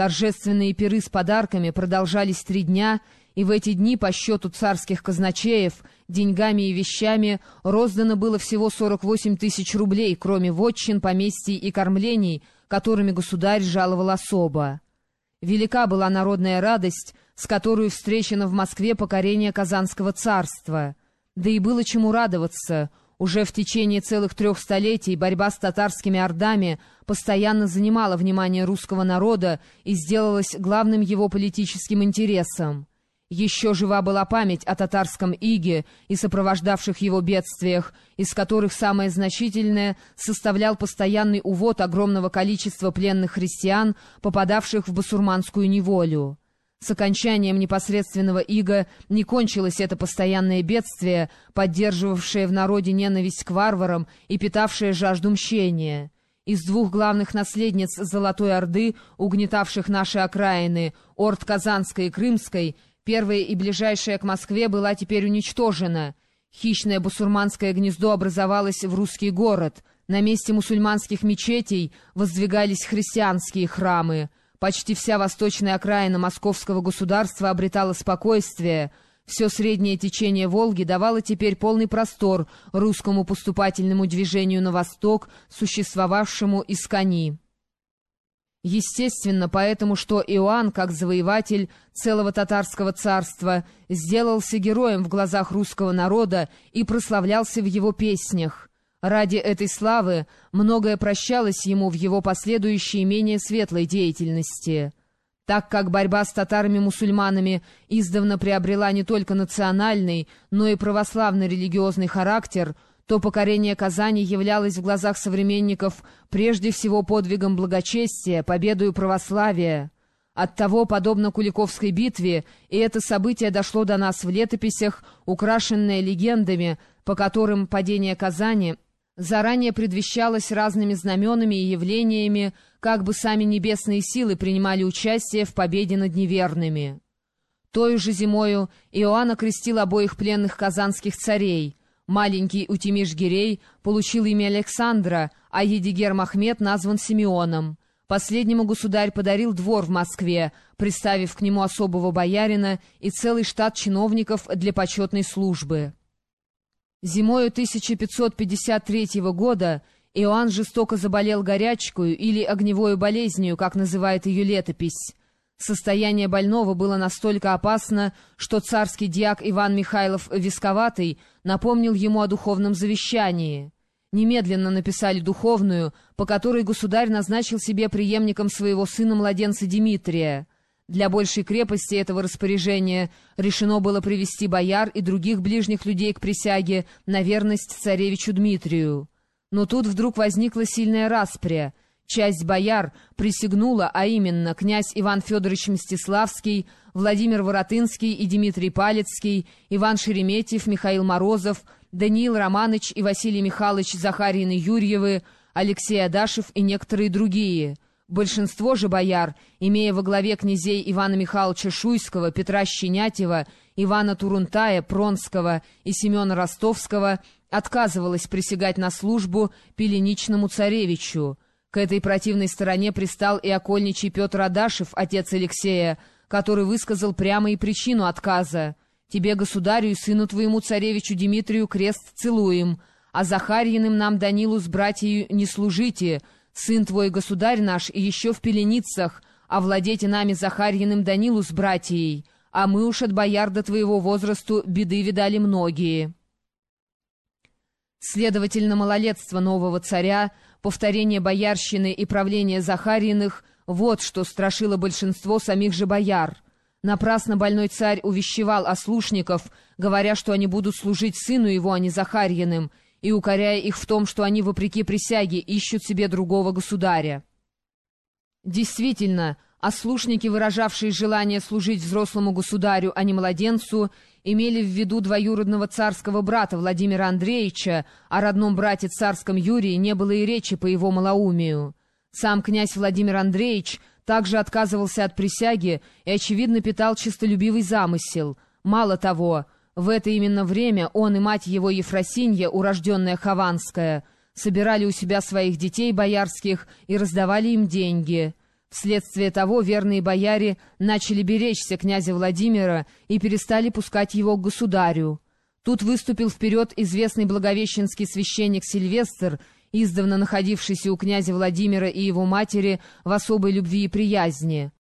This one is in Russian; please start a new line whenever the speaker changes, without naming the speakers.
Торжественные пиры с подарками продолжались три дня, и в эти дни по счету царских казначеев деньгами и вещами роздано было всего 48 тысяч рублей, кроме вотчин, поместий и кормлений, которыми государь жаловал особо. Велика была народная радость, с которой встречено в Москве покорение Казанского царства. Да и было чему радоваться — уже в течение целых трех столетий борьба с татарскими ордами постоянно занимала внимание русского народа и сделалась главным его политическим интересом. Еще жива была память о татарском иге и сопровождавших его бедствиях, из которых самое значительное составлял постоянный увод огромного количества пленных христиан, попадавших в басурманскую неволю. С окончанием непосредственного ига не кончилось это постоянное бедствие, поддерживавшее в народе ненависть к варварам и питавшее жажду мщения. Из двух главных наследниц Золотой Орды, угнетавших наши окраины, Орд Казанской и Крымской, первая и ближайшая к Москве была теперь уничтожена. Хищное бусурманское гнездо образовалось в русский город. На месте мусульманских мечетей воздвигались христианские храмы. Почти вся восточная окраина московского государства обретала спокойствие. Все среднее течение Волги давало теперь полный простор русскому поступательному движению на восток, существовавшему из Кани. Естественно, поэтому что Иоанн, как завоеватель целого татарского царства, сделался героем в глазах русского народа и прославлялся в его песнях. Ради этой славы многое прощалось ему в его последующей менее светлой деятельности. Так как борьба с татарами-мусульманами издавна приобрела не только национальный, но и православный религиозный характер, то покорение Казани являлось в глазах современников прежде всего подвигом благочестия, победою православия. Оттого, подобно Куликовской битве, и это событие дошло до нас в летописях, украшенное легендами, по которым падение Казани — заранее предвещалось разными знаменами и явлениями, как бы сами небесные силы принимали участие в победе над неверными. Той же зимою Иоанн окрестил обоих пленных казанских царей. Маленький Утимиш-Гирей получил имя Александра, а Едигер Махмед назван Симеоном. Последнему государь подарил двор в Москве, приставив к нему особого боярина и целый штат чиновников для почетной службы. Зимою 1553 года Иоанн жестоко заболел горячкою или огневой болезнью, как называет ее летопись. Состояние больного было настолько опасно, что царский диак Иван Михайлов Висковатый напомнил ему о духовном завещании. Немедленно написали духовную, по которой государь назначил себе преемником своего сына-младенца Дмитрия. Для большей крепости этого распоряжения решено было привести бояр и других ближних людей к присяге на верность царевичу Дмитрию. Но тут вдруг возникла сильная распря. Часть бояр присягнула, а именно князь Иван Федорович Мстиславский, Владимир Воротынский и Дмитрий Палецкий, Иван Шереметьев, Михаил Морозов, Даниил Романович и Василий Михайлович Захарин и Юрьевы, Алексей Адашев и некоторые другие — Большинство же бояр, имея во главе князей Ивана Михайловича Шуйского, Петра Щенятьева, Ивана Турунтая, Пронского и Семена Ростовского, отказывалось присягать на службу пеленичному царевичу. К этой противной стороне пристал и окольничий Петр Адашев, отец Алексея, который высказал прямо и причину отказа. «Тебе, государю и сыну твоему царевичу Дмитрию, крест целуем, а Захарьиным нам Данилу с братьею не служите», Сын твой, государь наш, еще в пеленицах, а владеть нами Захарьиным Данилу с братьей, а мы уж от боярда твоего возрасту беды видали многие». Следовательно, малолетство нового царя, повторение боярщины и правление Захарьиных — вот что страшило большинство самих же бояр. Напрасно больной царь увещевал ослушников, говоря, что они будут служить сыну его, а не Захарьиным, и укоряя их в том, что они, вопреки присяге, ищут себе другого государя. Действительно, ослушники, выражавшие желание служить взрослому государю, а не младенцу, имели в виду двоюродного царского брата Владимира Андреевича, о родном брате царском Юрии не было и речи по его малоумию. Сам князь Владимир Андреевич также отказывался от присяги и, очевидно, питал честолюбивый замысел. Мало того, в это именно время он и мать его Ефросинья, урожденная Хованская, собирали у себя своих детей боярских и раздавали им деньги. Вследствие того верные бояре начали беречься князя Владимира и перестали пускать его к государю. Тут выступил вперед известный благовещенский священник Сильвестр, издавна находившийся у князя Владимира и его матери в особой любви и приязни.